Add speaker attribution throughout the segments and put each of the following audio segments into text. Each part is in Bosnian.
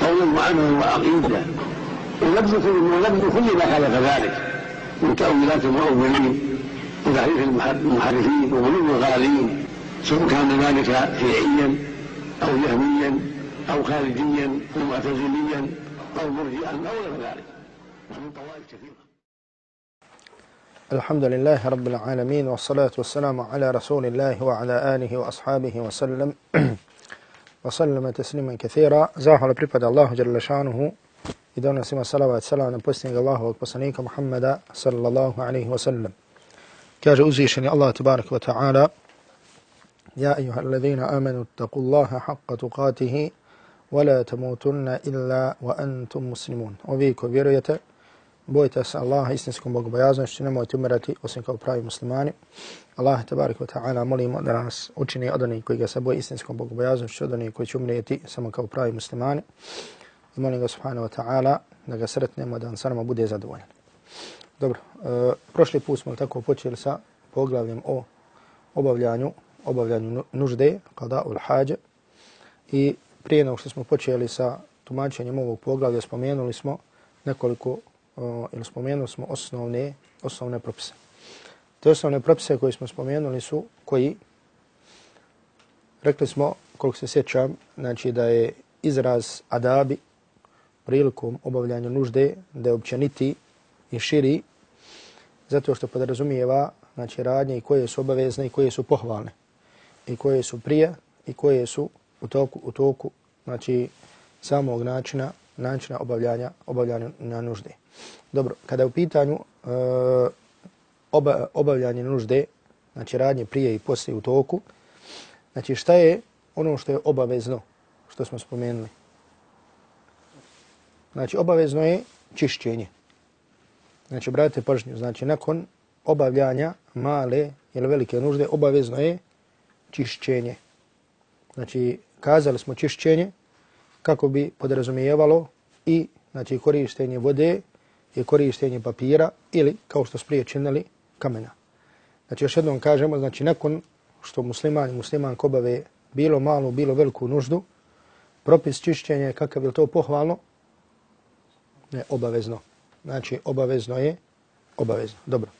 Speaker 1: قولا وعملا وعقيدة. ولبس ولبس كل ما خالف ذلك. من تأويلات المؤولين وتحريف المحرفين وغلو الغالين سواء كان ذلك شيعيا أو جهميا أو خارجيا أو معتزليا أو مرجئا أو غير ذلك. ومن طوائف كثيرة.
Speaker 2: الحمد لله رب العالمين والصلاة والسلام على رسول الله وعلى آله وأصحابه وسلم. وسلم تسليما كثيرا زاهل بريباد الله جل شانه إذا نسمى صلوات والسلام نبسنك الله وقصنيك محمد صلى الله عليه وسلم كاج أزيشني الله تبارك وتعالى يا أيها الذين آمنوا اتقوا الله حق تقاته ولا تموتن إلا وأنتم مسلمون وبيك وبيريته bojite se Allaha istinskom bogobojaznošću, nemojte umirati osim kao pravi muslimani. Allah tabarik wa ta'ala molimo da nas učini od onih koji ga se boje istinskom bogobojaznošću, od onih koji će umrijeti samo kao pravi muslimani. I molim ga subhanahu wa ta'ala da ga sretnemo da on sa nama bude zadovoljan. Dobro, e, prošli put smo tako počeli sa poglavljem o obavljanju, obavljanju nužde, kada ul hađe. I prije nego što smo počeli sa tumačenjem ovog poglavlja, spomenuli smo nekoliko ili spomenuli smo osnovne, osnovne propise. Te osnovne propise koje smo spomenuli su koji, rekli smo, koliko se sjećam, znači da je izraz adabi prilikom obavljanja nužde, da je općeniti i širi, zato što podrazumijeva znači, radnje i koje su obavezne i koje su pohvalne, i koje su prije i koje su u toku, u toku znači, samog načina, načina obavljanja, obavljanja na nužde. Dobro, kada je u pitanju e, oba, obavljanje nužde, znači radnje prije i poslije u toku, znači šta je ono što je obavezno, što smo spomenuli? Znači obavezno je čišćenje. Znači, obratite pažnju, znači nakon obavljanja male ili velike nužde, obavezno je čišćenje. Znači, kazali smo čišćenje kako bi podrazumijevalo i znači, korištenje vode je korištenje papira ili, kao što sprije činili, kamena. Znači, još jednom kažemo, znači, nakon što musliman i musliman kobave bilo malu, bilo veliku nuždu, propis čišćenja je kakav je to pohvalno? Ne, obavezno. Znači, obavezno je, obavezno. Dobro.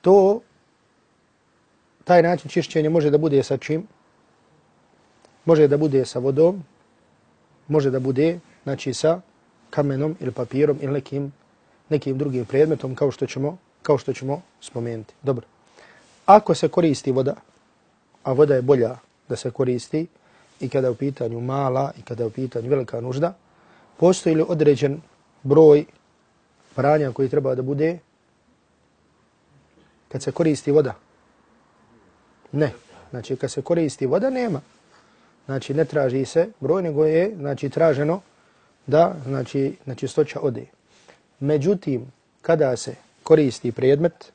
Speaker 2: To, taj način čišćenja može da bude sa čim? Može da bude sa vodom, može da bude, znači, sa kamenom ili papirom ili nekim nekim drugim predmetom kao što ćemo kao što ćemo spomenuti. Dobro. Ako se koristi voda, a voda je bolja da se koristi i kada je u pitanju mala i kada je u pitanju velika nužda, postoji li određen broj pranja koji treba da bude kad se koristi voda? Ne. Znači, kad se koristi voda, nema. Znači, ne traži se broj, nego je znači, traženo da znači, znači stoća ode. Međutim, kada se koristi predmet,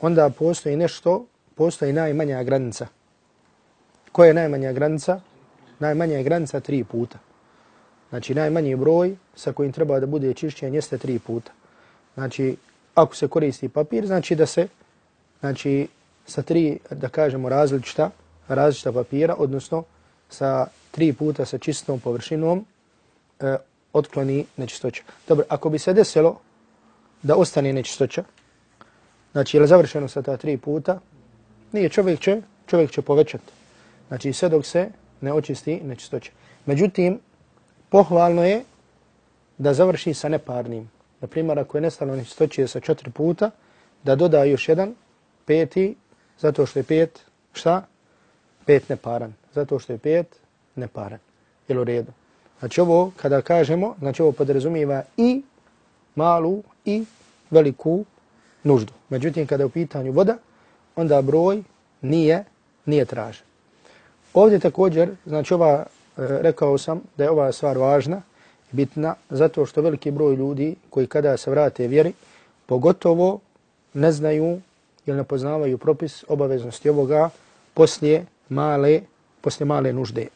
Speaker 2: onda postoji nešto, postoji najmanja granica. Koja je najmanja granica? Najmanja je granica tri puta. Znači, najmanji broj sa kojim treba da bude čišćen jeste tri puta. Znači, ako se koristi papir, znači da se znači, sa tri, da kažemo, različita, različita papira, odnosno sa tri puta sa čistom površinom, e, otkloni nečistoća. Dobro, ako bi se desilo da ostane nečistoća, znači je li završeno sa ta tri puta, nije čovjek će, čovjek će povećati. Znači sve dok se ne očisti nečistoća. Međutim, pohvalno je da završi sa neparnim. Na primjer, ako je nestalo nečistoće sa četiri puta, da doda još jedan, peti, zato što je pet, šta? Pet neparan. Zato što je pet neparan. Jel u redu? Znači ovo, kada kažemo, znači ovo podrazumijeva i malu i veliku nuždu. Međutim, kada je u pitanju voda, onda broj nije, nije tražen. Ovdje također, znači ova, e, rekao sam da je ova stvar važna, bitna zato što veliki broj ljudi koji kada se vrate vjeri, pogotovo ne znaju ili ne poznavaju propis obaveznosti ovoga poslije male, poslije male nužde.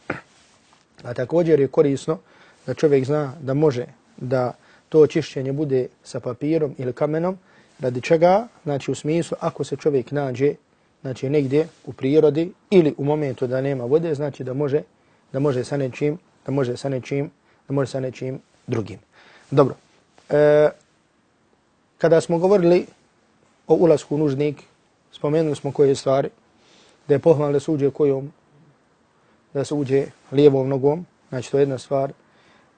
Speaker 2: A također je korisno da čovjek zna da može da to očišćenje bude sa papirom ili kamenom, radi čega, znači u smislu, ako se čovjek nađe znači negdje u prirodi ili u momentu da nema vode, znači da može da može sa nečim, da može sa nečim, da može sa nečim drugim. Dobro. E, kada smo govorili o ulasku u nužnik, spomenuli smo koje stvari, da je pohvalno suđe kojom, da se uđe lijevom nogom, znači to je jedna stvar.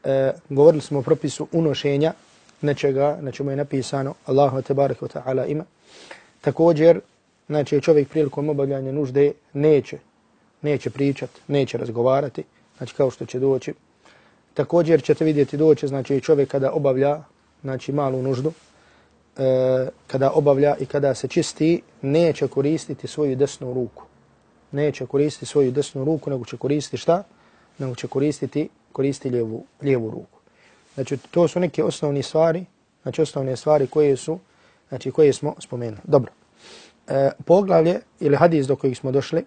Speaker 2: E, govorili smo o propisu unošenja nečega, na čemu je napisano Allahu te barek wa ta'ala ima. Također, znači čovjek prilikom obavljanja nužde neće, neće pričat, neće razgovarati, znači kao što će doći. Također ćete vidjeti doći, znači čovjek kada obavlja, znači malu nuždu, e, kada obavlja i kada se čisti, neće koristiti svoju desnu ruku Neće koristiti svoju desnu ruku, nego će koristiti šta? Nego će koristiti, koristiti lijevu, lijevu ruku. Znači, to su neke osnovne stvari, znači osnovne stvari koje su, znači koje smo spomenuli. Dobro. E, poglavlje ili hadis do kojeg smo došli,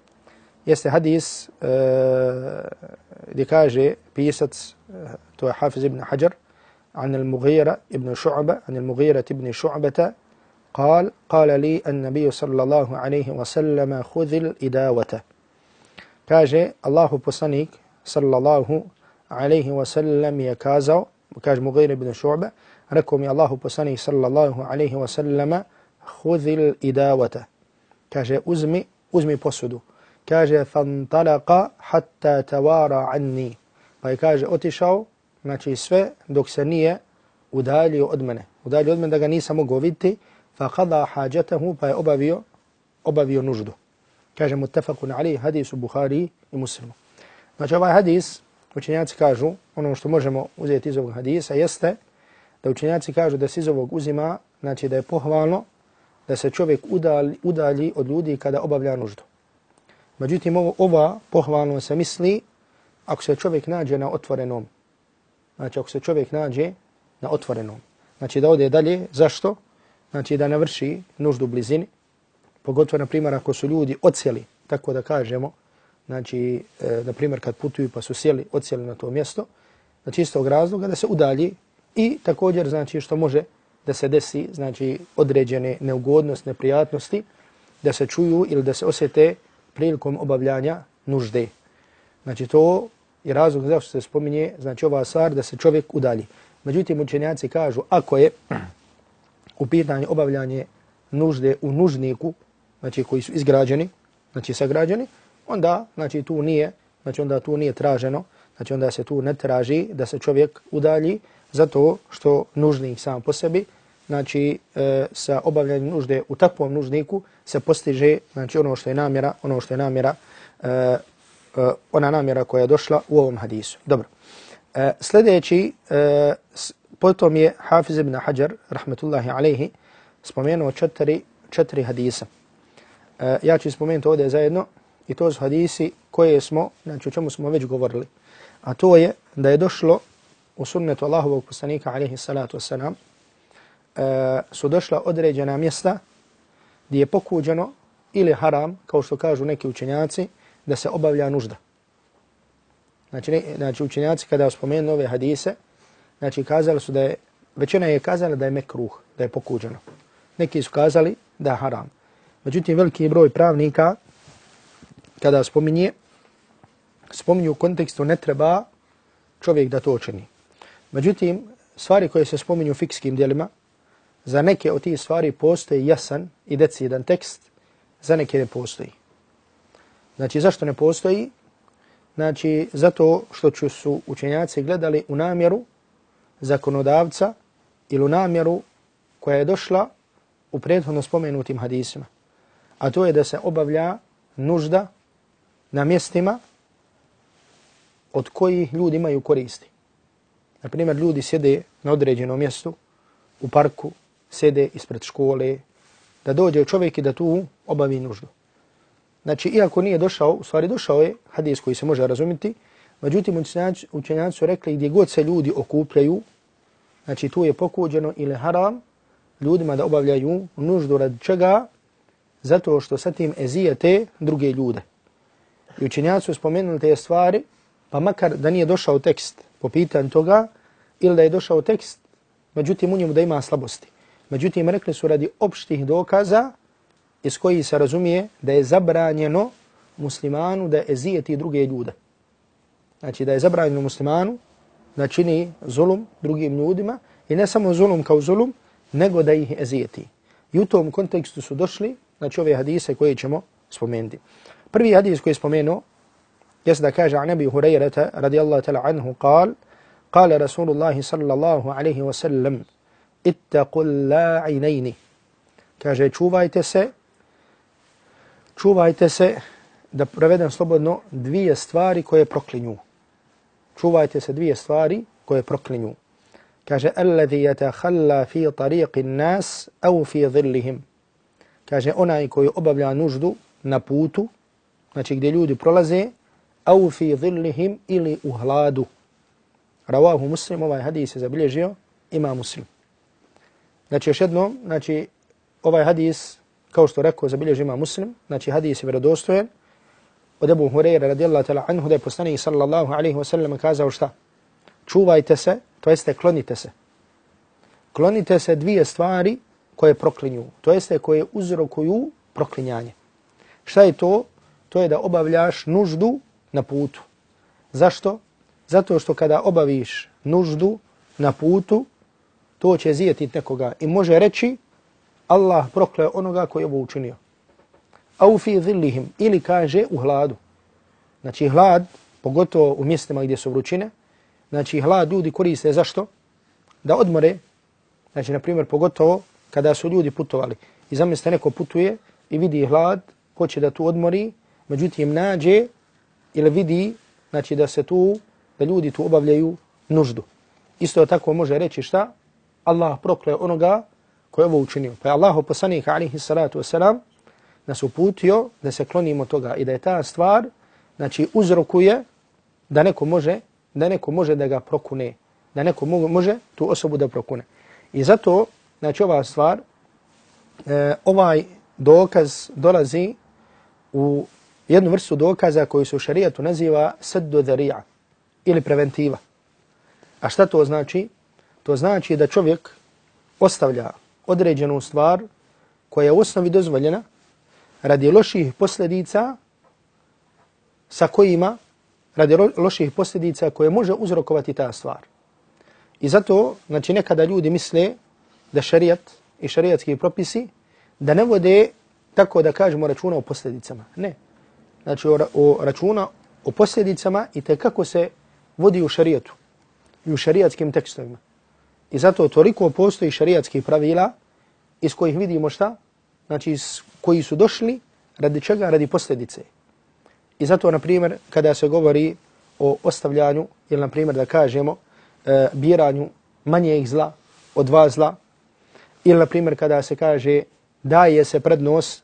Speaker 2: jeste hadis e, gdje kaže pisac, e, to je Hafiz ibn Hajar, عن المغيرة ابن شعبة عن المغيرة ابن شعبة قال قال لي النبي صلى الله عليه وسلم خذ الإداوة. كاجي الله بصنيك صلى الله عليه وسلم يكازو كاج مغير بن شعبة ركم يا الله بصني صلى الله عليه وسلم خذ الإداوة. كاجي أزمي أزمي بصدو كاجي فانطلق حتى توارى عني. فكاجي أتشو ناتشي سفي دوكسانية ودالي أدمنه ودالي أدمنه دقا نيسا مغوفيتي faqada hajatahu pa je obavio, obavio nuždu. Kaže mutafakun ali hadis u Buhari i muslimu. Znači ovaj hadis, učenjaci kažu, ono što možemo uzeti iz ovog hadisa jeste da učenjaci kažu da se iz ovog uzima, znači da je pohvalno da se čovjek udalji, udalji od ljudi kada obavlja nuždu. Međutim, ovo, ova pohvalno se misli ako se čovjek nađe na otvorenom znači ako se čovjek nađe na otvorenom, znači da ode dalje, zašto? Znači da navrši nuždu u blizini, pogotovo na primjer ako su ljudi ocijeli, tako da kažemo, znači e, na primjer kad putuju pa su sjeli, ocijeli na to mjesto, znači istog razloga da se udalji i također znači što može da se desi, znači određene neugodnosti, neprijatnosti, da se čuju ili da se osjete prilikom obavljanja nužde. Znači to i razlog zašto se spominje, znači ova stvar da se čovjek udalji. Međutim, učenjaci kažu, ako je u pitanje obavljanje nužde u nužniku, znači koji su izgrađeni, znači sagrađeni, onda znači tu nije, znači onda tu nije traženo, znači onda se tu ne traži da se čovjek udalji zato što nužnik sam po sebi, znači e, sa obavljanjem nužde u takvom nužniku se postiže znači ono što je namjera, ono što je namjera e, e, ona namjera koja je došla u ovom hadisu. Dobro. E, sljedeći, e, potom je Hafiz ibn Hajar, rahmetullahi alaihi, spomenuo četiri, četiri hadisa. E, ja ću spomenuti ovdje zajedno i to su hadisi koje smo, znači o čemu smo već govorili. A to je da je došlo u sunnetu Allahovog poslanika, alaihi salatu wasalam, e, su došla određena mjesta gdje je pokuđeno ili haram, kao što kažu neki učenjaci, da se obavlja nužda. Znači, ne, znači učenjaci kada spomenu ove hadise, znači kazali su da je, većina je kazala da je mekruh, da je pokuđeno. Neki su kazali da je haram. Međutim, veliki broj pravnika, kada spominje, spominju u kontekstu ne treba čovjek da to učini. Međutim, stvari koje se spominju u fikskim dijelima, za neke od tih stvari postoji jasan i decidan tekst, za neke ne postoji. Znači, zašto ne postoji? Znači, zato što ću su učenjaci gledali u namjeru zakonodavca ili u namjeru koja je došla u prethodno spomenutim hadisima. A to je da se obavlja nužda na mjestima od kojih ljudi imaju koristi. Na primjer, ljudi sjede na određenom mjestu, u parku, sjede ispred škole, da dođe čovjek i da tu obavi nuždu. Znači, iako nije došao, u stvari došao je hadis koji se može razumjeti, Međutim, učenjaci su rekli gdje god se ljudi okupljaju, znači tu je pokuđeno ili haram ljudima da obavljaju nuždu rad čega, zato što sa tim ezijete druge ljude. I učenjaci su spomenuli te stvari, pa makar da nije došao tekst po pitanju toga, ili da je došao tekst, međutim u njemu da ima slabosti. Međutim, rekli su radi opštih dokaza iz koji se razumije da je zabranjeno muslimanu da ezijeti druge ljude. Znači da je zabranjeno muslimanu da čini zulum drugim ljudima i ne samo zulum kao zulum, nego da ih ezijeti. I u tom kontekstu su došli znači ove hadise koje ćemo spomenuti. Prvi hadis koji je spomenuo jeste da kaže Anabi Hurajrata radijallahu tala anhu kal Kale Rasulullahi sallallahu alaihi wa sallam Ittaqul la'inayni Kaže čuvajte se Čuvajte se da prevedem slobodno dvije stvari koje proklinju čuvajte se dvije stvari koje proklinju. Kaže alladhi yatakhalla fi tariqi nas aw fi dhillihim. Kaže onaj koji obavlja nuždu na putu znači gdje ljudi prolaze aw fi dhillihim ili u hladu. Ravahu muslim, ovaj hadis je zabilježio, ima muslim. Znači još jednom, znači ovaj hadis, kao što rekao, zabilježio ima muslim, znači hadis je vjerodostojen, od Ebu Hureyre radijallahu ta'la anhu, da je poslanik sallallahu alaihi wa sallam kazao šta? Čuvajte se, to jeste klonite se. Klonite se dvije stvari koje proklinju, to jeste koje uzrokuju proklinjanje. Šta je to? To je da obavljaš nuždu na putu. Zašto? Zato što kada obaviš nuždu na putu, to će zijetiti nekoga i može reći Allah prokleo onoga koji je ovo učinio. A u fi zillihim, ili kaže u hladu. Znači hlad, pogotovo u mjestima gdje su vrućine, znači hlad ljudi koriste zašto? Da odmore, znači na primjer pogotovo kada su ljudi putovali. I zamislite neko putuje i vidi hlad, hoće da tu odmori, međutim nađe ili vidi znači da se tu da ljudi tu obavljaju nuždu. Isto tako može reći šta? Allah prokle onoga ko je ovo učinio. Pa je Allah poslanik alihi salatu wasalam nas uputio da se klonimo toga i da je ta stvar znači uzrokuje da neko može da neko može da ga prokune, da neko može tu osobu da prokune. I zato znači ova stvar e, ovaj dokaz dolazi u jednu vrstu dokaza koji se u šarijatu naziva saddu dharija ili preventiva. A šta to znači? To znači da čovjek ostavlja određenu stvar koja je u osnovi dozvoljena radi loših posljedica sa kojima, radi loših posljedica koje može uzrokovati ta stvar. I zato, znači nekada ljudi misle da šarijat i šarijatski propisi da ne vode tako da kažemo računa o posljedicama. Ne. Znači o, o računa o posljedicama i te kako se vodi u šarijatu i u šarijatskim tekstovima. I zato toliko postoji šarijatskih pravila iz kojih vidimo šta? Znači koji su došli radi čega? Radi posljedice. I zato, na primjer, kada se govori o ostavljanju ili, na primjer, da kažemo e, biranju manjeg zla od dva zla ili, na primjer, kada se kaže daje se prednos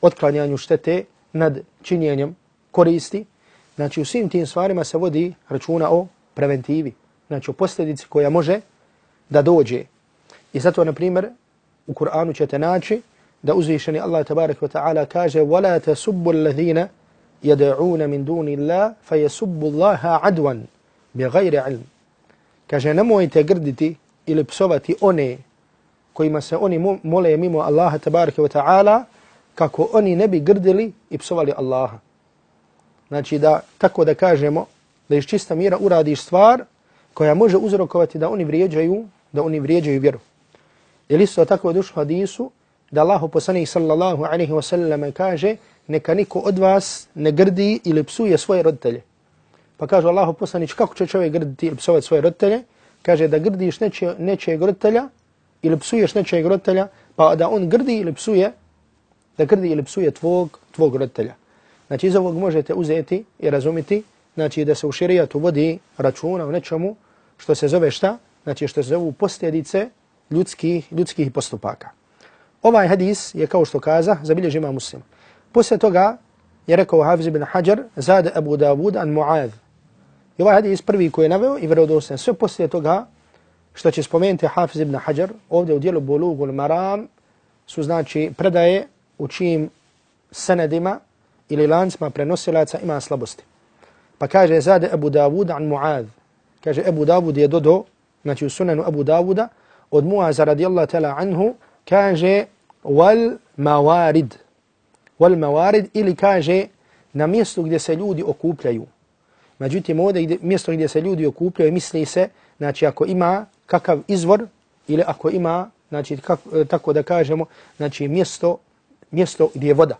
Speaker 2: otklanjanju štete nad činjenjem koristi, Znači u svim tim stvarima se vodi računa o preventivi, znači o posljedici koja može da dođe. I zato, na primjer, u Kur'anu ćete naći da uzvišeni Allah tabarak wa ta'ala kaže وَلَا تَسُبُّ الَّذِينَ يَدَعُونَ مِن دُونِ اللَّهِ فَيَسُبُّ اللَّهَ عَدْوًا بِغَيْرِ عِلْمِ Kaže, nemojte grditi ili psovati one kojima se oni mole mimo Allaha tabarak wa ta'ala kako oni ne bi grdili i psovali Allaha znači da, tako da kažemo, da iz čista mira uradiš stvar koja može uzrokovati da oni vrijeđaju, da oni vrijeđaju vjeru. Jer isto tako je došlo hadisu da Allahu poslanik sallallahu alaihi wa sallam kaže neka niko od vas ne grdi ili psuje svoje roditelje. Pa kaže Allahu poslanić kako će čovjek grditi ili psovati svoje roditelje? Kaže da grdiš nečije nečijeg roditelja ili psuješ nečijeg roditelja pa da on grdi ili psuje da grdi ili psuje tvog, tvog roditelja. Znači iz ovog možete uzeti i razumiti znači da se u širijatu vodi računa o nečemu što se zove šta? Znači što se zove posljedice ljudskih, ljudskih postupaka. Ovaj hadis je kao što kaza, zabilježi ima muslim. Poslije toga je rekao Hafiz ibn Hajar, zade Abu Dawud an Mu'adh. I ovaj hadis prvi koji je naveo i vjerodostan. Sve poslije toga što će spomenuti Hafiz ibn Hajar ovdje u dijelu Bulugul Maram su znači predaje u čijim senedima ili lancima prenosilaca ima slabosti. Pa kaže zade Abu Dawud an Mu'adh. Kaže Abu Dawud je dodo, znači u sunanu Abu Dawuda, od Mu'aza radijallahu ta'ala anhu, kaže wal mawarid. Wal mawarid ili kaže na mjestu gdje se ljudi okupljaju. Međutim, ovdje gdje, mjesto gdje se ljudi okupljaju, misli se, znači ako ima kakav izvor ili ako ima, znači kak, e, tako da kažemo, znači mjesto, mjesto gdje je voda.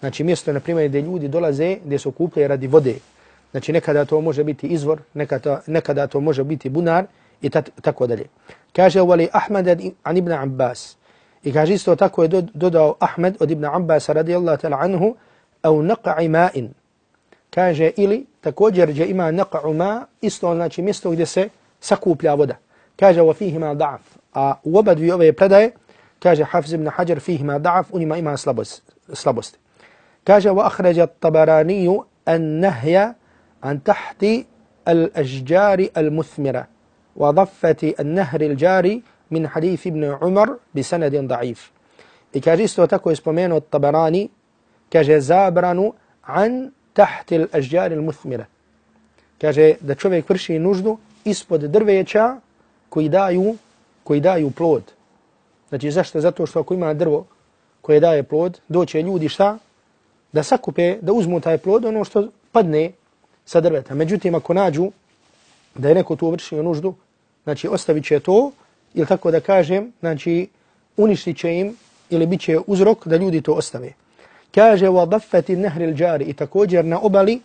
Speaker 2: Znači mjesto, na primjer, gdje ljudi dolaze, gdje se okupljaju radi vode. Znači nekada to može biti izvor, nekada, nekada to može biti bunar i tako dalje. Kaže Wali Ahmed an ibn Abbas. I kaže isto tako je dodao Ahmed od ibn Abbas radijallahu ta'la anhu au naqa'i ma'in. Kaže ili također gdje ima naqa'u ma, isto znači mjesto gdje se sakuplja voda. Kaže wa fihi ma da'af. A u oba dvije ove predaje, kaže Hafiz ibn Hajar fihi ma da'af, u njima ima slabost, slabosti. Kaže wa akhraja tabaraniju an nahja عن تحت الأشجار min hadif ibn Umar bi sanadin da'if. I kaže isto tako je spomenuo Tabarani, kaže zabranu an taht al ashjar al muthmira. Kaže da čovjek vrši nuždu ispod drveća koji daju koji daju plod. Znači zašto? Zato što ako ima drvo koje daje plod, doće ljudi šta? Da sakupe, da uzmu taj plod, ono što padne sa drveta. Međutim, ako nađu da je neko tu vršio nuždu, znači ostavit će to, ili tako da kažem, znači uništit će im ili bit će uzrok da ljudi to ostave. Kaže wa daffati الْجَارِ al-jari i također na obali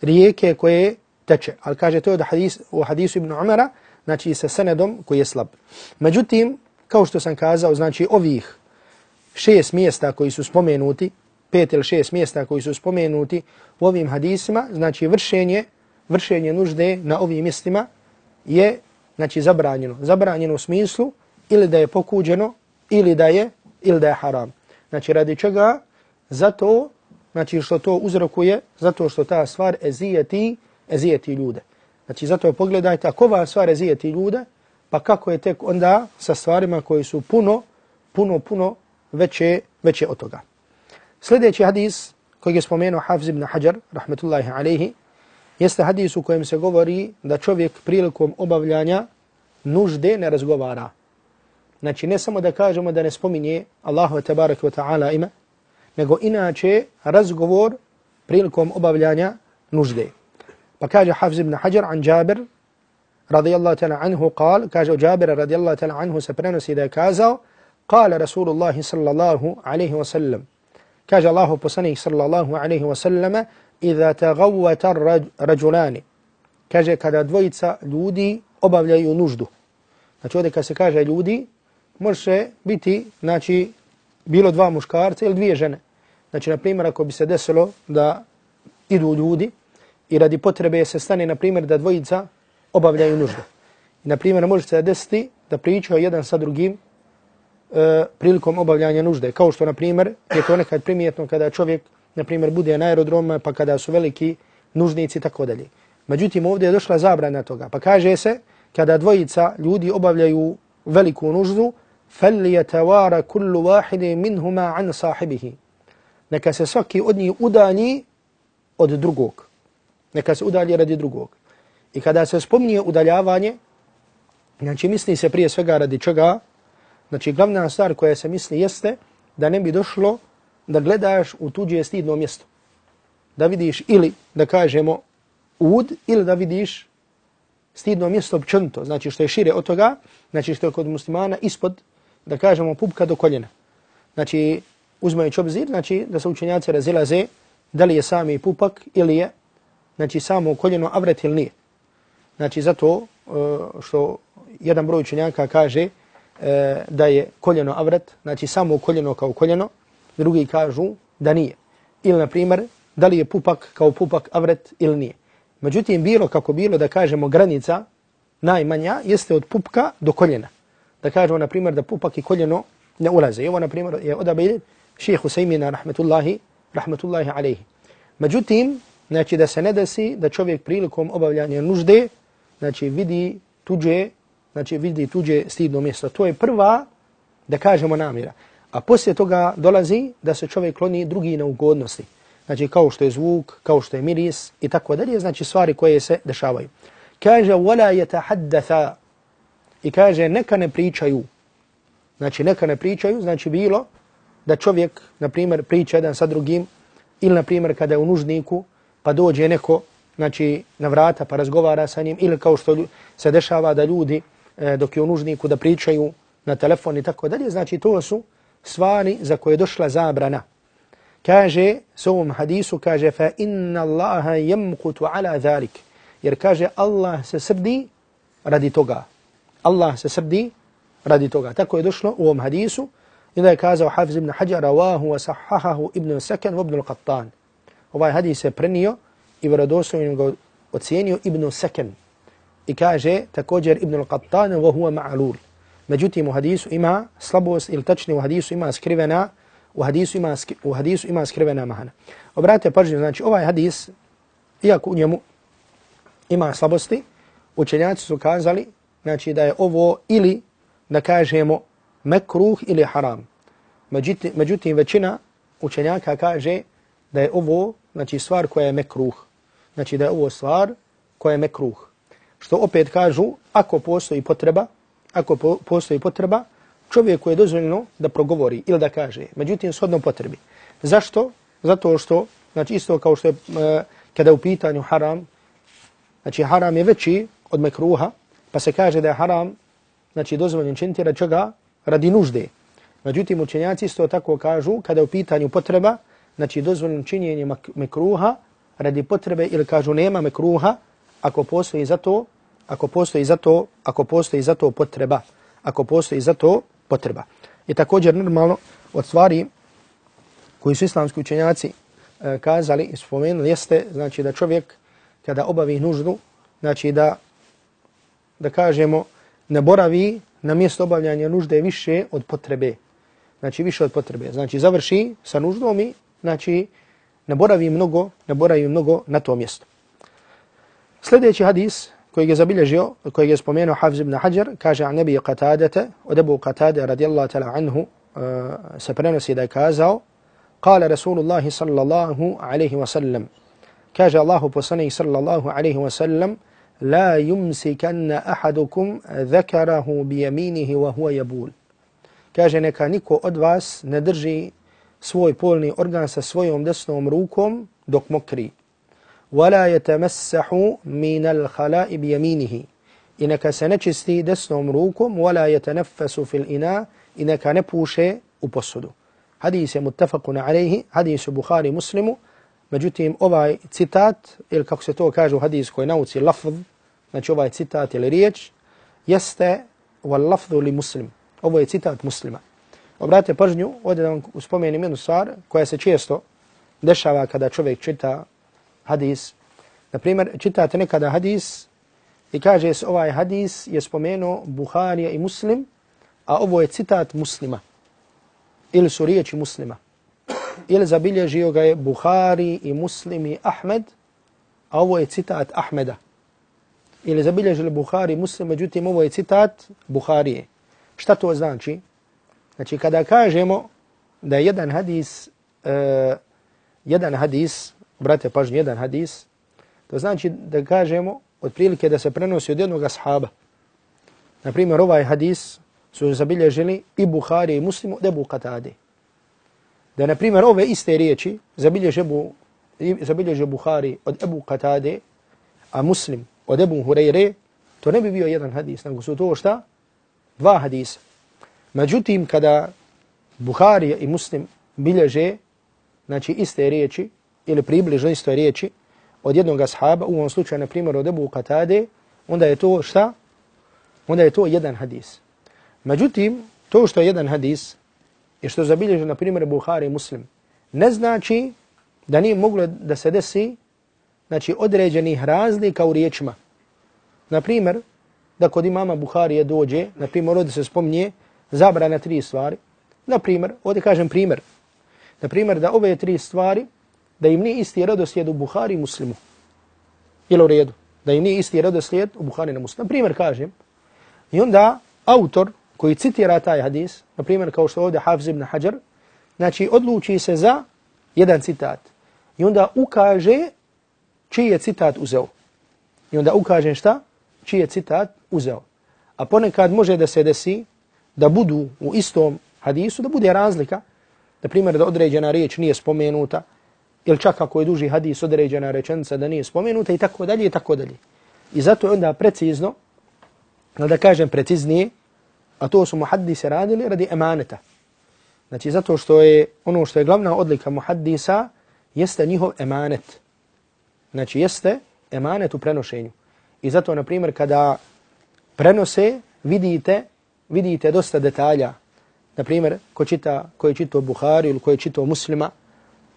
Speaker 2: rijeke koje teče. Al kaže to je hadis, u hadisu Ibn Umara, znači sa senedom koji je slab. Međutim, kao što sam kazao, znači ovih šest mjesta koji su spomenuti, pet ili šest mjesta koji su spomenuti u ovim hadisima, znači vršenje, vršenje nužde na ovim mjestima je znači zabranjeno. Zabranjeno u smislu ili da je pokuđeno ili da je ili da je haram. Znači radi čega? Zato znači što to uzrokuje, zato što ta stvar ezijeti, ezijeti ljude. Znači zato pogledajte ako ova stvar ezijeti ljude, pa kako je tek onda sa stvarima koji su puno, puno, puno veće, veće od toga. Sljedeći hadis koji je spomenuo Hafiz ibn Hajar, rahmetullahi alaihi, jeste hadis u kojem se govori da čovjek prilikom obavljanja nužde ne razgovara. Znači ne samo da kažemo da ne spominje Allahu tabaraka wa ta'ala ime, nego inače razgovor prilikom obavljanja nužde. Pa kaže Hafiz ibn Hajar an Jabir, radijallahu ta'ala anhu, kal, kaže Jabir radijallahu ta'ala anhu se prenosi da je kazao, kale Rasulullah sallallahu alaihi wa sallam, Kaže Allahu poslanik sallallahu alaihi wa sallama, Iza tagawata rajulani. Kaže kada dvojica ljudi obavljaju nuždu. Znači ovdje kad se kaže ljudi, može biti znači, bilo dva muškarca ili dvije žene. Znači, na primjer, ako bi se desilo da idu ljudi i radi potrebe se stane, na primjer, da dvojica obavljaju nuždu. I, na primjer, može se desiti da pričaju jedan sa drugim e, prilikom obavljanja nužde. Kao što, na primjer, je to nekad primijetno kada čovjek, na primjer, bude na aerodroma, pa kada su veliki nužnici i tako dalje. Međutim, ovdje je došla zabrana toga. Pa kaže se, kada dvojica ljudi obavljaju veliku nuždu, فَلْيَتَوَارَ كُلُّ وَاحِدٍ مِنْهُمَا عَنْ صَاحِبِهِ Neka se svaki od njih udalji od drugog. Neka se udalji radi drugog. I kada se spominje udaljavanje, znači misli se prije svega radi čega, Znači, glavna stvar koja se misli jeste da ne bi došlo da gledaš u tuđe stidno mjesto. Da vidiš ili, da kažemo, ud, ili da vidiš stidno mjesto općenito. Znači, što je šire od toga, znači što je kod muslimana ispod, da kažemo, pupka do koljena. Znači, uzmajući obzir, znači, da se učenjaci razilaze da li je sami pupak ili je, znači, samo koljeno avret ili nije. Znači, zato e, što jedan broj učenjaka kaže, e, da je koljeno avret, znači samo koljeno kao koljeno, drugi kažu da nije. Ili, na primjer, da li je pupak kao pupak avret ili nije. Međutim, bilo kako bilo da kažemo granica najmanja jeste od pupka do koljena. Da kažemo, na primjer, da pupak i koljeno ne ulaze. I ovo, na primjer, je odabir šehe Husaymina, rahmetullahi, rahmetullahi alaihi. Međutim, znači da se ne desi da čovjek prilikom obavljanja nužde, znači vidi tuđe, znači vidi tuđe stidno mjesto. To je prva, da kažemo, namjera. A poslije toga dolazi da se čovjek kloni drugi neugodnosti. Znači kao što je zvuk, kao što je miris i tako dalje, znači stvari koje se dešavaju. Kaže, wala yatahaddatha i kaže, neka ne pričaju. Znači, neka ne pričaju, znači bilo da čovjek, na primjer, priča jedan sa drugim, ili, na primjer, kada je u nužniku, pa dođe neko, znači, na vrata pa razgovara sa njim, ili kao što se dešava da ljudi, e, dok je u nužniku, da pričaju na telefon i tako dalje, znači, to su stvari za koje je došla zabrana. Kaže, s ovom hadisu, kaže, fa inna Allaha jemkutu ala dhalik. Jer kaže, Allah se srdi radi toga. Allah se srdi radi toga. Tako je došlo u ovom hadisu. I da je kazao Hafiz ibn Hajar, rawahu wa sahahahu ibn Sakan wa ibn al-Qattan. Ovaj hadis je prenio i vjerodostojno ga ocjenio ibn Sakan. I kaže također ibn al-Qattan wa huwa ma'lul. Međutim u hadisu ima slabost ili tačni u hadisu ima skrivena u hadisu ima u hadisu ima skrivena mahana. Obratite pažnju, znači ovaj hadis iako u njemu ima slabosti, učenjaci su kazali znači da je ovo ili da kažemo mekruh ili haram. Međutim, međutim većina učenjaka kaže da je ovo znači stvar koja je mekruh. Znači da je ovo stvar koja je mekruh. Što opet kažu, ako postoji potreba, ako po, postoji potreba, čovjeku je dozvoljeno da progovori ili da kaže. Međutim, shodno potrebi. Zašto? Zato što, znači isto kao što je e, kada je u pitanju haram, znači haram je veći od mekruha, pa se kaže da je haram znači dozvoljen činiti rad čega? Radi nužde. Međutim, učenjaci isto tako kažu, kada je u pitanju potreba, znači dozvoljen činjenje mekruha radi potrebe ili kažu nema mekruha ako postoji za to, ako postoji za to, ako postoji za to potreba, ako postoji za to potreba. I također normalno od stvari koji su islamski učenjaci e, kazali i spomenuli jeste znači da čovjek kada obavi nuždu, znači da da kažemo ne boravi na mjesto obavljanja nužde više od potrebe. Znači više od potrebe. Znači završi sa nuždom i znači ne boravi mnogo, ne boravi mnogo na to mjesto. Sljedeći hadis koji je zabilježio, koji je spomenuo Hafiz ibn Hajar, kaže a nebi Qatadete, od Ebu Qatade radijallahu ta'la anhu, uh, se prenosi da je kazao, kale Rasulullah sallallahu alaihi wa sallam, kaže Allahu poslanih sallallahu alaihi wa sallam, la yumsikanna ahadukum dhakarahu bi yaminihi wa huwa yabul. Kaže neka niko od vas ne drži svoj polni organ sa svojom desnom rukom dok mokri. Wala yatamassahu min al-khala'i bi yaminihi. Inaka se nečisti desnom rukom, wala yatanaffasu fil ina, inaka ne puše u posudu. Hadis je muttafaqun alayhi, hadis Bukhari Muslimu, Međutim, ovaj citat, ili kako se to kaže u hadijskoj nauci, lafz, znači ovaj citat ili riječ, jeste wal lafzu li muslim. Ovo je citat muslima. Obratite pažnju, ovdje da vam uspomenim jednu stvar koja se često dešava kada čovjek čita hadis. Naprimjer, čitate nekada hadis i kaže se ovaj hadis je spomenuo Buharija i Muslim, a ovo je citat muslima. Ili su riječi muslima ili zabilježio ga je Buhari i Muslim i Ahmed, a ovo je citat Ahmeda. Ili zabilježili Buhari i Muslim, međutim ovo je citat Buharije. Šta to znači? Znači kada kažemo da je jedan hadis, uh, jedan hadis, brate pažnje, jedan hadis, to znači da kažemo otprilike da se prenosi od jednog ashaba. Naprimjer, ovaj hadis su zabilježili i Buhari i Muslim od Ebu Katade. da na primjer ove iste riječi zabilježe bu zabilježe Buhari od Abu Katade, a Muslim od Abu Hurajre to ne bi bio jedan hadis nego su to šta dva hadisa međutim kada Buhari i Muslim bilježe znači iste riječi ili približno iste riječi od jednog ashaba u ovom slučaju na primjer od Abu Katade, onda je to šta onda je to jedan hadis međutim to što je jedan hadis i što zabilježe na primjer Buhari i Muslim, ne znači da nije moglo da se desi znači, određenih razlika u riječima. Na primjer, da kod imama Buharije dođe, na primjer, ovdje se spominje zabrana tri stvari. Na primjer, ovdje kažem primjer, na primjer da ove tri stvari da im nije isti redoslijed u Buhari i Muslimu. Jel u redu? Da im nije isti redoslijed u Buhari i Muslimu. Na primjer kažem, i onda autor koji citira taj hadis, na primjer kao što ovdje Hafiz ibn Hajar, znači odluči se za jedan citat. I onda ukaže čiji je citat uzeo. I onda ukaže šta? Čiji je citat uzeo. A ponekad može da se desi da budu u istom hadisu, da bude razlika. Na primjer, da određena riječ nije spomenuta, ili čak ako je duži hadis određena rečenica da nije spomenuta i tako dalje i tako dalje. I zato je onda precizno, da kažem preciznije, a to su muhaddise radili radi emaneta. Znači zato što je ono što je glavna odlika muhaddisa jeste njihov emanet. Znači jeste emanet u prenošenju. I zato, na primjer, kada prenose, vidite, vidite dosta detalja. Na primjer, ko, čita, ko je čitao Buhari ili ko je čitao muslima,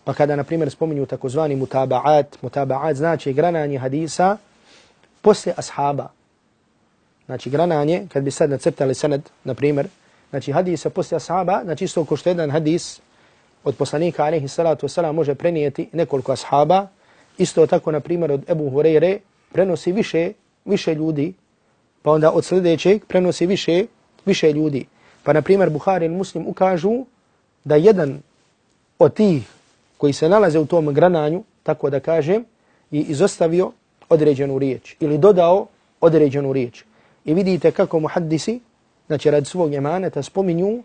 Speaker 2: pa kada, na primjer, spominju takozvani mutaba'at, mutaba'at znači grananje hadisa poslije ashaba. Znači grananje, kad bi sad nacrtali sanad, na primjer, znači hadisa poslije ashaba, znači isto ko što jedan hadis od poslanika, alaihi salatu wasalam, može prenijeti nekoliko ashaba, isto tako, na primjer, od Ebu Hureyre, prenosi više, više ljudi, pa onda od sljedećeg prenosi više, više ljudi. Pa, na primjer, Buhari i Muslim ukažu da jedan od tih koji se nalaze u tom grananju, tako da kažem, i izostavio određenu riječ ili dodao određenu riječ. I vidite kako muhaddisi, znači rad svog emaneta spominju,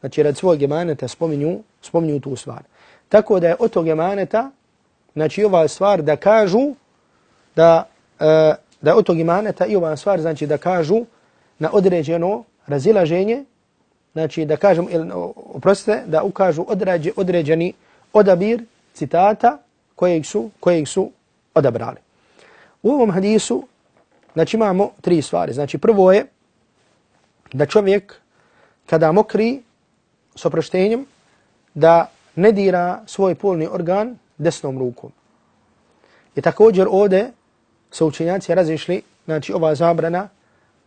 Speaker 2: znači rad svog emaneta spominju, spominju tu stvar. Tako da je od tog emaneta, znači ova stvar da kažu, da, e, da od tog emaneta i ova stvar znači da kažu na određeno razilaženje, znači da kažem, oprostite, da ukažu određe, određeni odabir citata kojeg su, kojeg su odabrali. U ovom hadisu znači imamo tri stvari. Znači prvo je da čovjek kada mokri s oproštenjem da ne dira svoj polni organ desnom rukom. I također ovdje se učenjaci razišli, znači ova zabrana,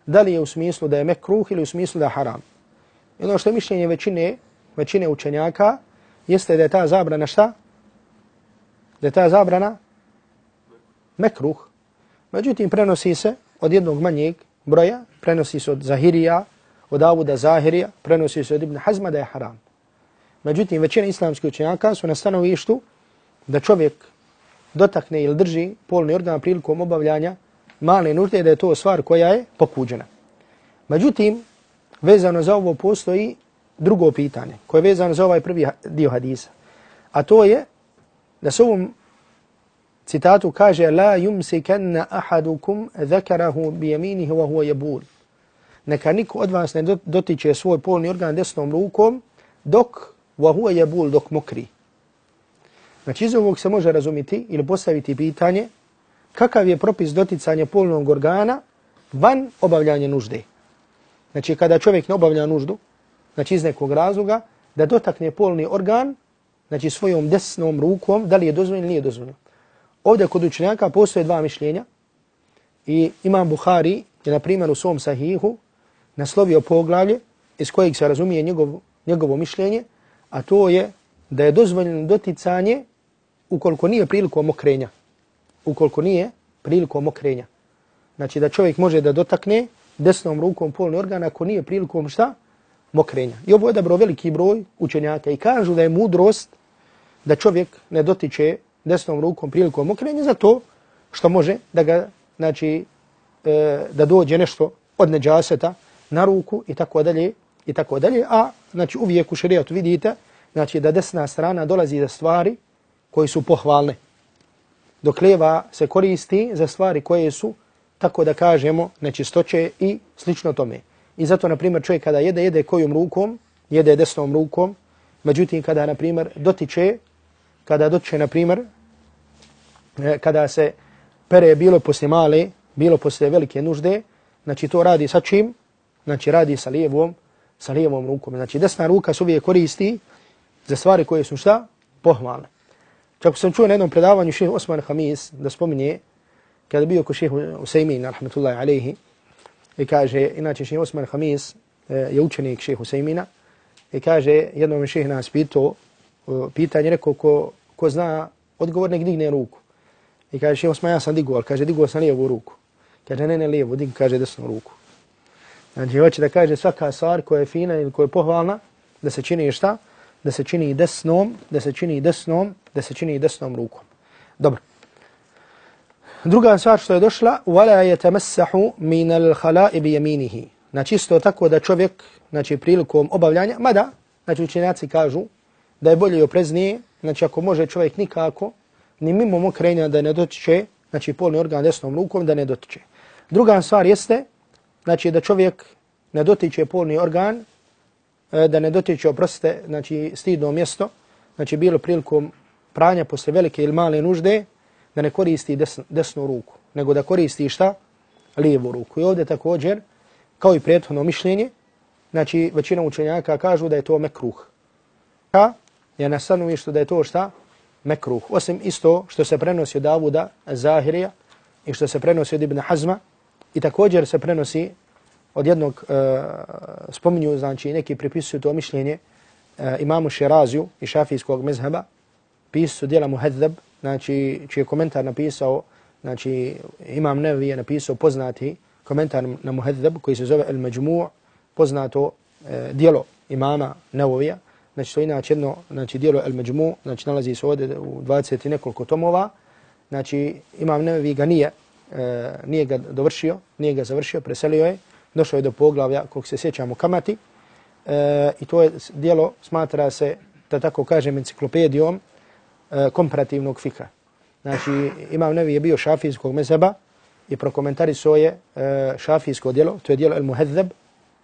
Speaker 2: da li je u smislu da je mekruh ili u smislu da je haram. I ono što je mišljenje većine, većine učenjaka, jeste da je ta zabrana šta? Da je ta zabrana mekruh. Međutim, prenosi se od jednog manjeg broja, prenosi se od Zahirija, od Avuda Zahirija, prenosi se od Ibn Hazma da je haram. Međutim, većina islamskih učenjaka su na stanovištu da čovjek dotakne ili drži polni organ prilikom obavljanja male nužde, da je to stvar koja je pokuđena. Međutim, vezano za ovo postoji drugo pitanje koje je vezano za ovaj prvi dio hadisa. A to je da se ovom citatu kaže La yumsikanna ahadukum zakarahu biyaminihi wa huwa yabul. Neka niko od vas ne dotiče svoj polni organ desnom rukom dok wa huwa yabul dok mokri. Znači iz ovog se može razumiti ili postaviti pitanje kakav je propis doticanja polnog organa van obavljanja nužde. Znači kada čovjek ne obavlja nuždu, znači iz nekog razloga, da dotakne polni organ, znači svojom desnom rukom, da li je dozvoljeno ili nije dozvoljeno. Ovdje kod učenjaka postoje dva mišljenja i imam Buhari je na primjer u svom sahihu naslovio poglavlje iz kojeg se razumije njegov, njegovo mišljenje, a to je da je dozvoljeno doticanje ukoliko nije prilikom okrenja. Ukoliko nije prilikom okrenja. Znači da čovjek može da dotakne desnom rukom polni organ ako nije prilikom šta? Mokrenja. I ovo je dobro veliki broj učenjaka i kažu da je mudrost da čovjek ne dotiče desnom rukom prilikom mokrenja zato što može da ga, znači, e, da dođe nešto od neđaseta na ruku i tako dalje i tako dalje. A znači uvijek u šerijatu vidite znači da desna strana dolazi za stvari koji su pohvalne. Dok lijeva se koristi za stvari koje su, tako da kažemo, nečistoće i slično tome. I zato, na primjer, čovjek kada jede, jede kojom rukom, jede desnom rukom, međutim, kada, na primjer, dotiče, kada dotiče, na primjer, e, kada se pere bilo poslije male, bilo poslije velike nužde, znači to radi sa čim? Znači radi sa lijevom, sa lijevom rukom. Znači desna ruka se uvijek koristi za stvari koje su šta? Pohvalne. Čak sam čuo na jednom predavanju šehe Osman Hamis da spominje kada bio ko šehe Usaymin, alhamdulillahi alaihi, i kaže, inače šeha Osman Hamis e, je učenik šeha Huseymina i kaže, jednom šeha nas pitao, e, pitanje rekao ko, ko zna Odgovor nek digne ruku. I kaže, šeho Osman, ja sam digao, ali kaže, digao sam lijevu ruku. Kaže, ne, ne, lijevu, dig, kaže, desnu ruku. Znači, hoće da kaže svaka stvar koja je fina ili koja je pohvalna, da se čini šta? Da se čini desnom, da se čini desnom, da se čini desnom rukom. Dobro. Druga stvar što je došla, wala yatamassahu min al-khala'ib yaminihi. Znači isto tako da čovjek, znači prilikom obavljanja, mada, znači učenjaci kažu da je bolje i opreznije, znači ako može čovjek nikako, ni mimo mokrenja da ne dotiče, znači polni organ desnom rukom da ne dotiče. Druga stvar jeste, znači da čovjek ne dotiče polni organ, e, da ne dotiče, oprostite, znači stidno mjesto, znači bilo prilikom pranja posle velike ili male nužde, da ne koristi desnu, desnu ruku, nego da koristi šta? Lijevu ruku. I ovdje također, kao i prethodno mišljenje, znači većina učenjaka kažu da je to mekruh. Ja, ja na stanovištu da je to šta? Mekruh. Osim isto što se prenosi od Avuda, Zahirija, i što se prenosi od Ibn Hazma, i također se prenosi od jednog, uh, spominju, znači neki pripisuju to mišljenje, uh, imamu Širaziju i šafijskog mezheba, pisu djela Muhedzeb, znači čiji je komentar napisao, znači imam Nevi je napisao poznati komentar na Muhedzeb koji se zove El Međmu' poznato e, dijelo imama Nevovija, znači to je inače jedno znači, dijelo El Međmu, znači nalazi se ovdje u 20 i nekoliko tomova, znači imam Nevi ga nije, e, nije ga dovršio, nije ga završio, preselio je, došao je do poglavlja kog se sjećamo kamati. E, i to je dijelo smatra se, da tako kažem, enciklopedijom E, komparativnog fika. Znači, Imam Nevi je bio šafijskog mezeba i prokomentari je e, šafijsko djelo, to je djelo El Muhedzeb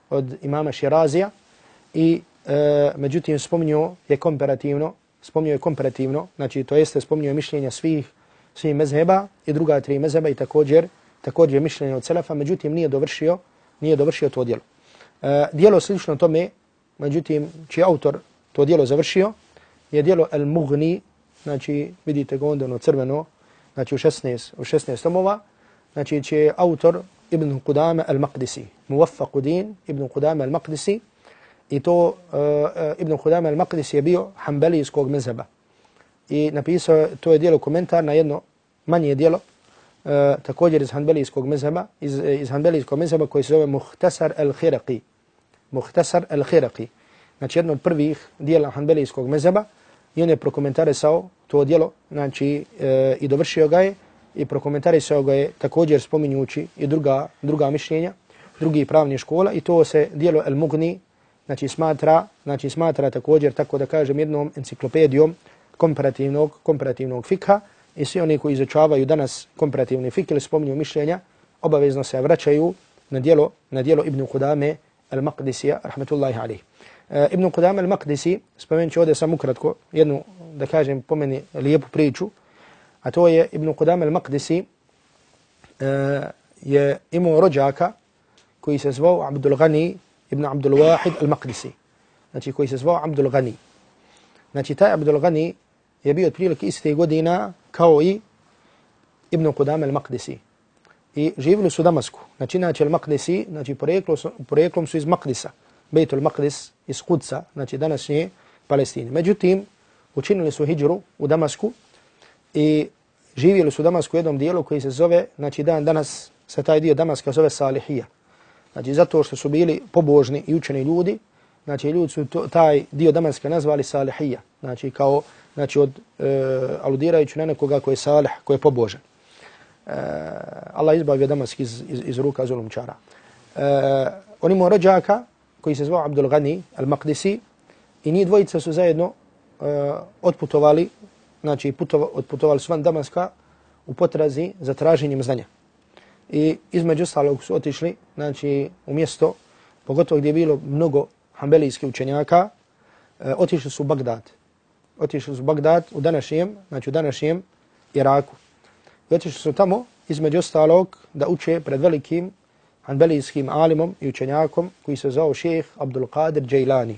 Speaker 2: od imama Širazija i e, međutim spomnio je komparativno, spomnio je komparativno, znači to jeste spominio mišljenja svih svih mezheba i druga tri mezheba i također također mišljenje od Selefa, međutim nije dovršio nije dovršio to djelo. E, djelo slično tome, međutim, čiji autor to djelo završio, je djelo El Mughni znači vidite ga onda ono crveno, znači u 16, u 16 tomova, znači će autor Ibn Qudame al-Maqdisi, Muwaffaqudin Ibn Qudame al-Maqdisi, i to uh, Ibn Qudame al-Maqdisi je bio hanbelijskog mezheba. I napisao, to je dijelo komentar na jedno manje dijelo, uh, također iz hanbelijskog mezheba, iz, iz hanbelijskog mezheba koji se zove Muhtasar al-Khiraqi. Muhtasar al-Khiraqi. Znači jedno od prvih dijela hanbelijskog mezheba, i on je prokomentarisao to djelo, znači e, i dovršio ga je i prokomentarisao ga je također spominjući i druga, druga mišljenja, drugi pravni škola i to se djelo El Mugni, znači smatra, znači smatra također, tako da kažem, jednom enciklopedijom komparativnog, komparativnog fikha i svi oni koji izučavaju danas komparativni fik ili spominju mišljenja, obavezno se vraćaju na djelo, na djelo Ibn Kudame al-Maqdisija, rahmetullahi alihi. Eh, ibn Qudam al-Maqdisi, spomenut ću ovdje samo ukratko jednu, da kažem pomeni lijepu priču, a to je Ibn Qudam al-Maqdisi eh, je imao rođaka koji se zvao Abdul Ghani ibn Abdul Wahid al-Maqdisi. Znači koji se zvao Abdul Ghani. Znači taj Abdul Ghani je bio otprilike iste godina kao i Ibn Qudam al-Maqdisi. I živili su u Damasku. Znači inače al-Maqdisi, znači poreklom su iz Maqdisa. Bejtul Maqdis iz Kudsa, znači današnje Palestine. Međutim, učinili su hijđru u Damasku i živjeli su u Damasku u jednom dijelu koji se zove, znači dan danas se taj dio Damaska zove Salihija. Znači zato što su bili pobožni i učeni ljudi, znači ljudi su to, taj dio Damaska nazvali Salihija. Znači kao, znači od, e, aludirajući na nekoga koji je salih, koji je pobožan. E, Allah izbavio Damask iz, iz, iz ruka zulumčara. E, on imao rođaka koji se zvao Abdul Ghani al-Maqdisi i njih dvojica su zajedno uh, otputovali, znači putova, otputovali su van Damaska u potrazi za traženjem znanja. I između ostalog su otišli znači, u mjesto, pogotovo gdje je bilo mnogo hambelijskih učenjaka, uh, otišli su u Bagdad. Otišli su u Bagdad u današnjem, znači u današnjem Iraku. I otišli su tamo između ostalog da uče pred velikim hanbelijskim alimom i učenjakom koji se zvao šejh Abdul Qadir Džajlani.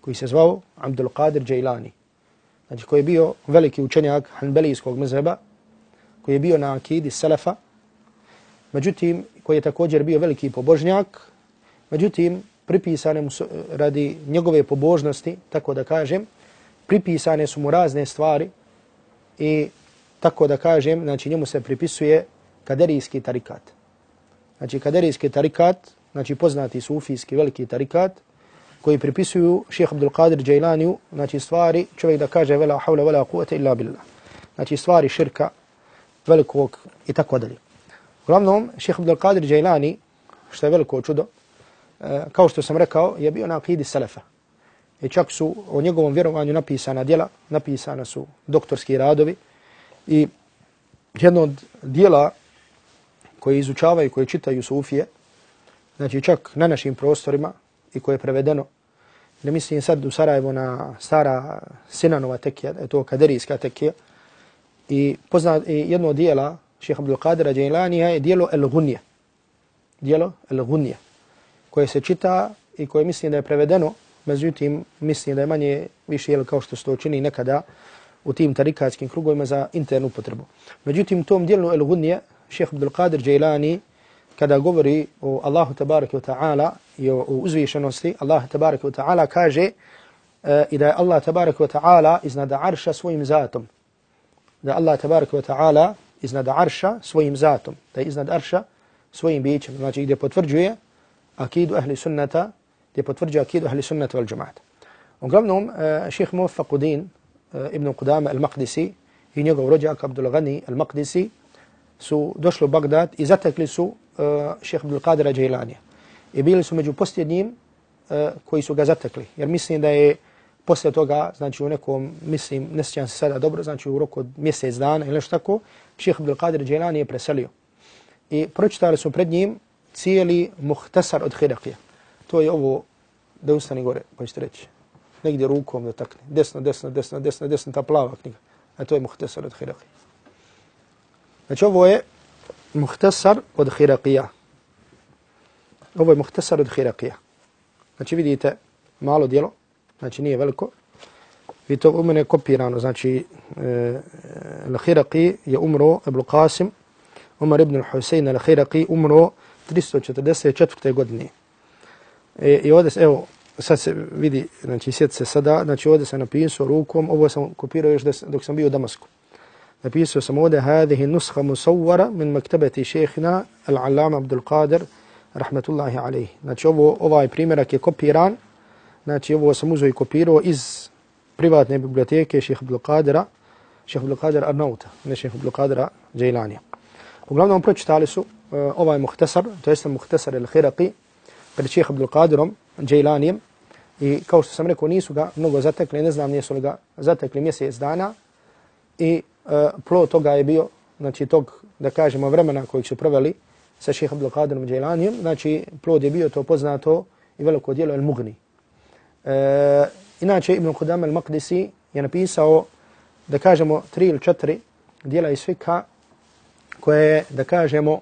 Speaker 2: Koji se zvao Abdul Qadir Džajlani. Znači koji je bio veliki učenjak hanbelijskog mezheba, koji je bio na akidi Salafa, međutim koji je također bio veliki pobožnjak, međutim pripisane mu radi njegove pobožnosti, tako da kažem, pripisane su mu razne stvari i tako da kažem, znači njemu se pripisuje kaderijski tarikat. Znači kaderijski tarikat, znači poznati sufijski veliki tarikat, koji pripisuju šeha Abdul Qadir Džajlaniju, znači stvari, čovjek da kaže vela havla vela kuvata illa billah. Znači stvari širka velikog i tako dalje. Uglavnom, šeha Abdul Qadir Džajlani, što je veliko čudo, eh, kao što sam rekao, je bio na akidi Selefa. I čak su o njegovom vjerovanju napisana djela, napisana su doktorski radovi i jedno od dijela koje izučavaju, koje čitaju Sufije, znači čak na našim prostorima i koje je prevedeno, ne mislim sad u Sarajevo na stara Sinanova tekija, je to kaderijska tekija, i, pozna, i jedno dijela šeha Abdul Qadira Djailanija je dijelo El Gunje, Dijelo El Gunje, koje se čita i koje mislim da je prevedeno, međutim mislim da je manje više jel, kao što se to čini nekada u tim tarikatskim krugovima za internu potrebu. Međutim, u tom dijelu El Gunje šeha Abdul Qadir Djailani kada govori o Allahu tabaraka wa ta'ala i o uzvišenosti, Allah tabaraka wa ta'ala kaže uh, i da je Allah tabaraka wa ta'ala iznad arša svojim zatom. Da Allah tabaraka wa ta'ala iznad arša svojim zatom. Da je iznad arša svojim bićem. Znači gdje potvrđuje akidu ahli sunnata, gdje potvrđuje akidu ahli sunnata wal džumata. Uglavnom, uh, ših Mufaquddin uh, ibn Qudama al-Maqdisi i njegov rođak Abdul Ghani al-Maqdisi su došli u Bagdad i zatekli su e, uh, šeha Abdul Qadira Džajlanija. I bili su među posljednjim uh, koji su ga zatekli. Jer mislim da je poslije toga, znači u nekom, mislim, ne sjećam se sada dobro, znači u roku od mjesec dana ili nešto tako, šeha Abdul Qadir Džajlani je preselio. I pročitali su pred njim cijeli muhtasar od Hirakija. To je ovo, da ustani gore, pa ćete reći. Negdje rukom da takne. Desno, desno, desno, desno, desno, ta plava knjiga. A to je muhtasar od Hirakija. Znači ovo je muhtesar od Hirakija. Ovo je muhtesar od Hirakija. Znači vidite malo dijelo, znači nije veliko. I to u mene kopirano, znači e, Al-Hiraqi je umro, Ibn Qasim, Umar ibn Husein Al-Hiraqi umro 344. godine. E, I ovdje se, evo, sad se vidi, znači sjeti se sada, znači ovdje sam napisao rukom, ovo sam kopirao još dok sam bio u Damasku. Napisao sam ovdje hadihi nuskha musawwara min maktabati šehhina al-Allama Abdul Qadir rahmatullahi alaihi. Znači ovo, ovaj primjerak je kopiran. Znači ovo sam uzo i kopirao iz privatne biblioteke šeha Abdul Qadira šeha Abdul Qadir Arnauta, ne šeha Abdul Qadira Jailanija. Uglavnom pročitali su uh, ovaj muhtasar, to jeste muhtasar il-Hiraqi pred šeha Abdul Qadirom Jailanijem i kao što sam rekao nisu ga mnogo zatekli, ne znam nisu li ga zatekli mjesec dana i E, plod toga je bio, znači tog, da kažemo, vremena kojeg su proveli sa šeha Abdul Qadirom znači plod je bio to poznato i veliko dijelo El Mugni. E, inače, Ibn Qudam El Maqdisi je napisao, da kažemo, tri ili četiri dijela iz fika koje je, da kažemo,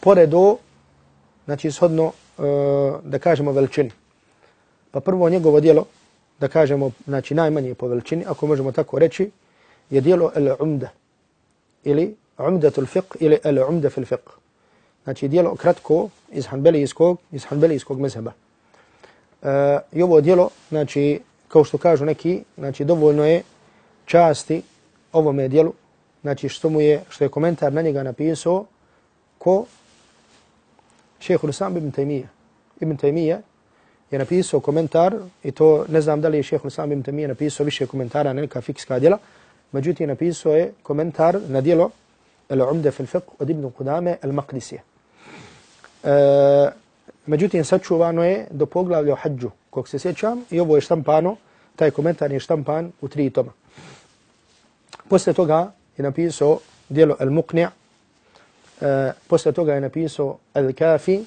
Speaker 2: poredo, znači shodno, e, da kažemo, veličini. Pa prvo njegovo dijelo, da kažemo, znači najmanje po veličini, ako možemo tako reći, je dijelo al-umda ili umdatul fiqh ili al-umda fil fiqh. Znači dijelo kratko iz hanbelijskog, iz hanbelijskog mezheba. Uh, I ovo dijelo, znači, kao što kažu neki, znači dovoljno je časti ovome dijelu, znači što mu je, što je komentar na njega napisao, ko šehu Islam ibn Taymiye. Ibn Taymiye je napisao komentar, i to ne znam da li je šehu Islam ibn Taymiye napisao više komentara na neka fikska dijela, Međutim, napisao je komentar na dijelo Al-Umda fil fiqh od Ibn Qudame Al-Maqdisije. E, međutim, sačuvano je do poglavlja o hađu, kog se sjećam, i ovo je štampano, taj komentar je štampan u tri toma. Posle toga je napisao dijelo Al-Muqni' e, posle toga je napisao Al-Kafi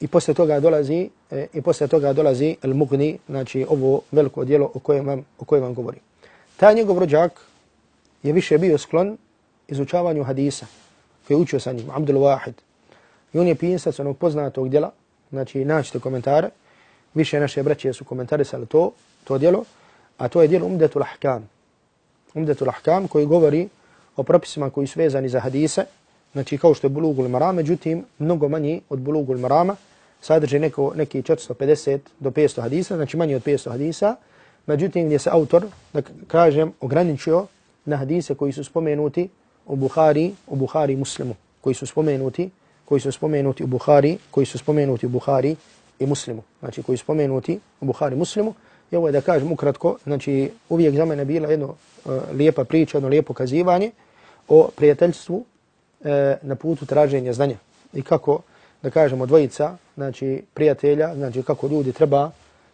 Speaker 2: i posle toga dolazi e, i posle toga dolazi Al-Mughni, znači ovo veliko dijelo o kojem vam, o kojem vam govorim. Taj njegov rođak je više bio sklon izučavanju hadisa koji je učio sa njim, Abdul Wahid. I on je pisac onog poznatog djela, znači naćite komentare, više naše braće su komentarisali to, to djelo, a to je djelo Umdetul Ahkam. Umdetul Ahkam koji govori o propisima koji su vezani za hadise, znači kao što je Bulugul Marama, međutim mnogo manji od Bulugul Marama, sadrži neko, neki 450 do 500 hadisa, znači manji od 500 hadisa, međutim gdje se autor, da kažem, ograničio na hadise koji su spomenuti u Buhari, u Buhari Muslimu, koji su spomenuti, koji su spomenuti u Buhari, koji su spomenuti u Buhari i Muslimu. Znači koji su spomenuti u Buhari Muslimu. I ovo je da kažem ukratko, znači uvijek za mene bila jedno uh, lijepa priča, jedno lijepo kazivanje o prijateljstvu uh, na putu traženja znanja. I kako, da kažemo, dvojica, znači prijatelja, znači kako ljudi treba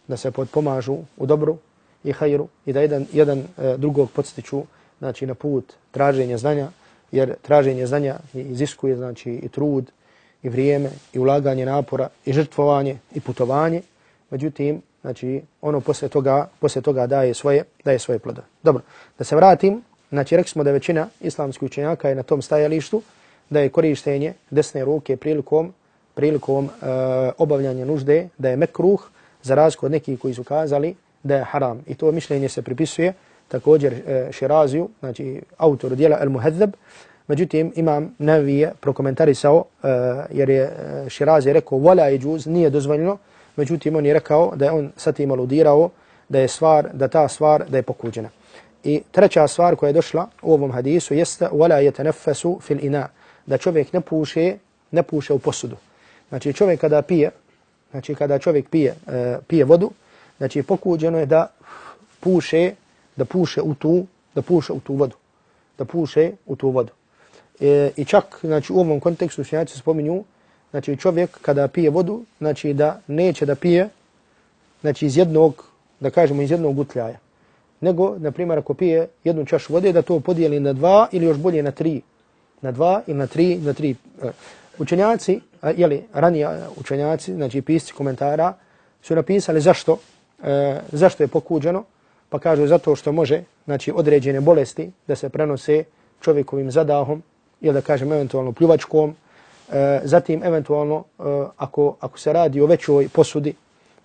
Speaker 2: da se podpomažu u dobru i hajru i da jedan, jedan uh, drugog podstiču znači, na put traženja znanja, jer traženje znanja iziskuje znači, i trud, i vrijeme, i ulaganje napora, i žrtvovanje, i putovanje. Međutim, znači, ono posle toga, posle toga daje svoje, daje svoje plodove. Dobro, da se vratim, znači, rekli smo da većina islamskih učenjaka je na tom stajalištu, da je korištenje desne ruke prilikom, prilikom e, obavljanja nužde, da je mekruh, za razliku od nekih koji su kazali da je haram. I to mišljenje se pripisuje također e, Širaziju, znači autor dijela Al-Muhadzab, Međutim, imam Navije prokomentarisao, e, jer je e, Širazi rekao, vola i džuz, nije dozvoljeno, međutim, on je rekao da je on sa tim aludirao, da je stvar, da ta stvar, da je pokuđena. I treća stvar koja je došla u ovom hadisu jeste, wala yatanaffasu fil ina, da čovjek ne puše, ne puše u posudu. Znači, čovjek kada pije, znači, kada čovjek pije, uh, pije vodu, znači, pokuđeno je da puše, da puše u tu, da puše u tu vodu. Da puše u tu vodu. E, I čak znači, u ovom kontekstu učenjaci spominju znači, čovjek kada pije vodu, znači da neće da pije znači, iz jednog, da kažemo iz jednog utljaja. Nego, na primjer, ako pije jednu čašu vode, da to podijeli na dva ili još bolje na tri. Na dva ili na tri, na tri. E, učenjaci, jeli, ranije učenjaci, znači pisci komentara, su napisali zašto, e, zašto je pokuđeno, pa kažu zato što može znači, određene bolesti da se prenose čovjekovim zadahom, ili da kažem eventualno pljuvačkom, e, zatim eventualno e, ako, ako se radi o većoj posudi,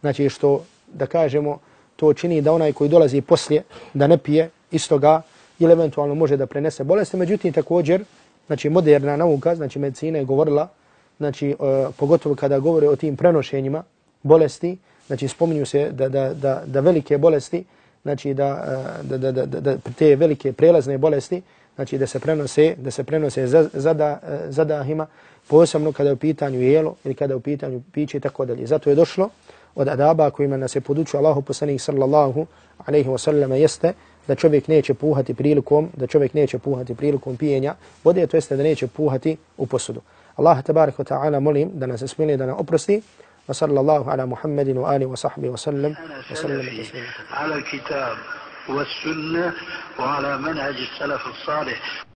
Speaker 2: znači što da kažemo to čini da onaj koji dolazi poslije da ne pije istoga ili eventualno može da prenese bolesti, međutim također znači moderna nauka, znači medicina je govorila, znači e, pogotovo kada govore o tim prenošenjima bolesti, znači spominju se da, da, da, da velike bolesti, znači eh, da, da, da, da, da, te velike prelazne bolesti, znači da se prenose, da se prenose zada, eh, zadahima, posebno kada je u pitanju jelo ili kada je u pitanju piće i tako dalje. Zato je došlo od adaba kojima nas je podučio Allahu poslanik sallallahu alaihi wasallam jeste da čovjek neće puhati prilikom, da čovjek neće puhati prilikom pijenja vode, to jeste da neće puhati u posudu. Allah tabarik wa ta'ala molim da nas smili da nam oprosti. وصلى الله على محمد وآله وصحبه وسلم وسلم
Speaker 3: على الكتاب والسنة وعلى منهج السلف الصالح.